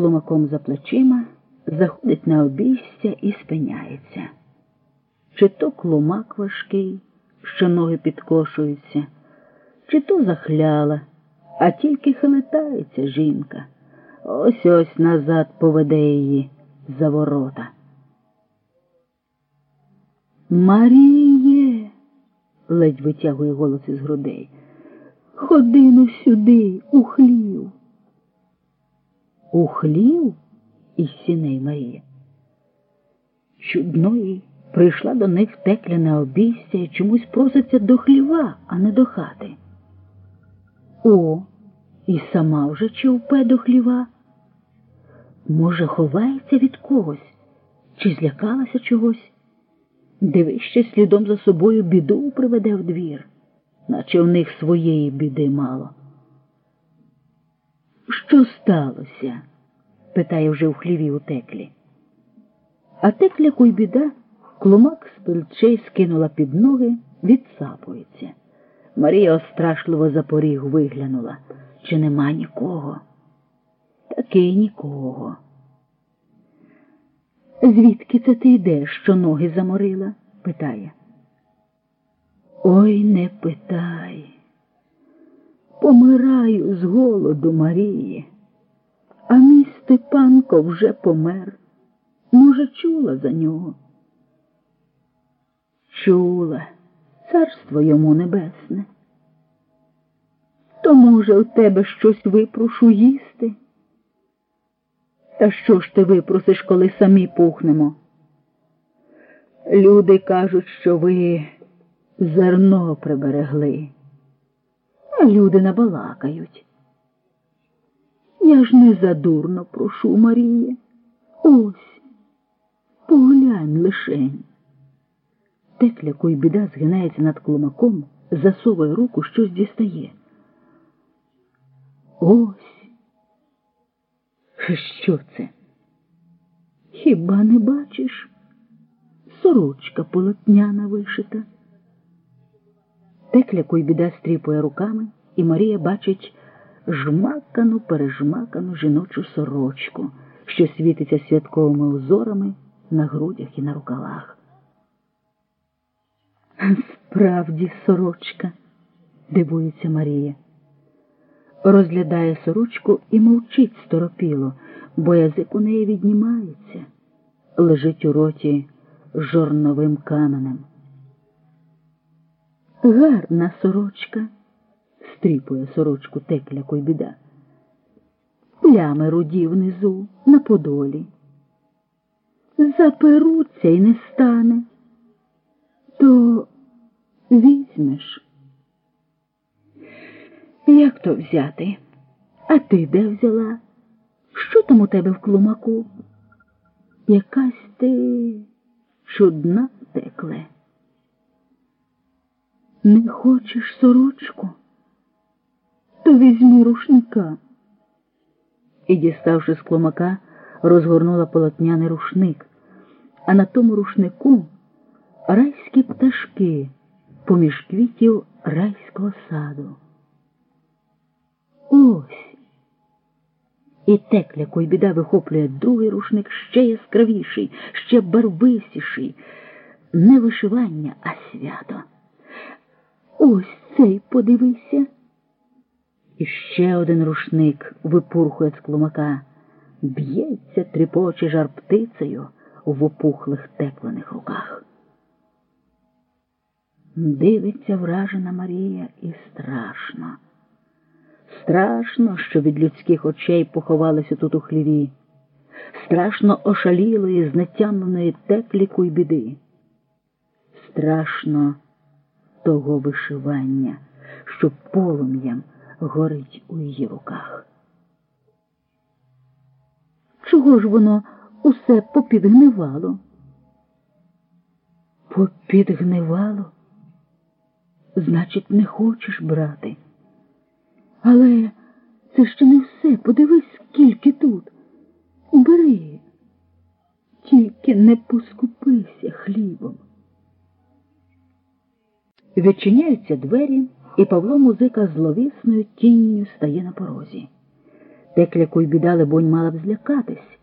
клумаком за плечима, заходить на обійстя і спиняється. Чи то клумак важкий, що ноги підкошуються, чи то захляла, а тільки хилитається жінка. Ось ось назад поведе її за ворота. Маріє, ледь витягує голос із грудей. Ходи ну сюди, у хлів. У хлів? із сіней Марія. Чудної прийшла до них текляне обійстя і чомусь проситься до хліва, а не до хати. О, і сама вже човпе до хліва. Може, ховається від когось, чи злякалася чогось? Дивище слідом за собою біду приведе в двір, наче в них своєї біди мало. Що сталося? питає вже в хліві у теклі. А текля куйбіда клумак з пильчей скинула під ноги, відсапується. Марія острашливо за поріг виглянула. Чи нема нікого? Таки нікого. Звідки це ти йдеш, що ноги заморила? питає. Ой, не питай. Помираю з голоду Марії, а мій Степанко вже помер. Може, чула за нього? Чула, царство йому небесне. То, може, у тебе щось випрошу їсти? Та що ж ти випросиш, коли самі пухнемо? Люди кажуть, що ви зерно приберегли, люди набалакають. Я ж не задурно прошу, Маріє. Ось, поглянь лишень. Текля біда згинається над клумаком, засовує руку, щось дістає. Ось. Що це? Хіба не бачиш? Сорочка полотняна вишита. Текля біда стріпує руками, і Марія бачить жмакану, пережмакану жіночу сорочку, що світиться святковими узорами на грудях і на рукавах. Справді сорочка, дивується Марія. Розглядає сорочку і мовчить сторопіло, бо язик у неї віднімається, лежить у роті жорновим каменем. Гарна сорочка, стріпує сорочку текля біда. Плями руді внизу, на подолі. Заперуться і не стане, то візьмеш. Як то взяти? А ти де взяла? Що там у тебе в клумаку? Якась ти чудна текле. Не хочеш сорочку? То візьми рушника. І, діставши з клумака, розгорнула полотняний рушник, а на тому рушнику райські пташки поміж квітів райського саду. Ось. І текля Койбіда вихоплює другий рушник ще яскравіший, ще барвистіший. Не вишивання, а свято. Ось цей подивися. І ще один рушник випурхує з клумака, б'ється, тріпоче жар птицею в опухлих теплених руках. Дивиться вражена Марія і страшно. Страшно, що від людських очей поховалися тут у хліві, страшно ошалілої, знетямленої текліку й біди. Страшно того вишивання, що полум'ям горить у її руках. Чого ж воно усе попідгнивало? Попідгнивало? Значить, не хочеш брати. Але це ще не все. Подивись, скільки тут. Бери, тільки не поскупися хлібом. Відчиняються двері, і Павло музика зловісною тінню стає на порозі. Текля Куйбіда, либонь, мала б злякатись.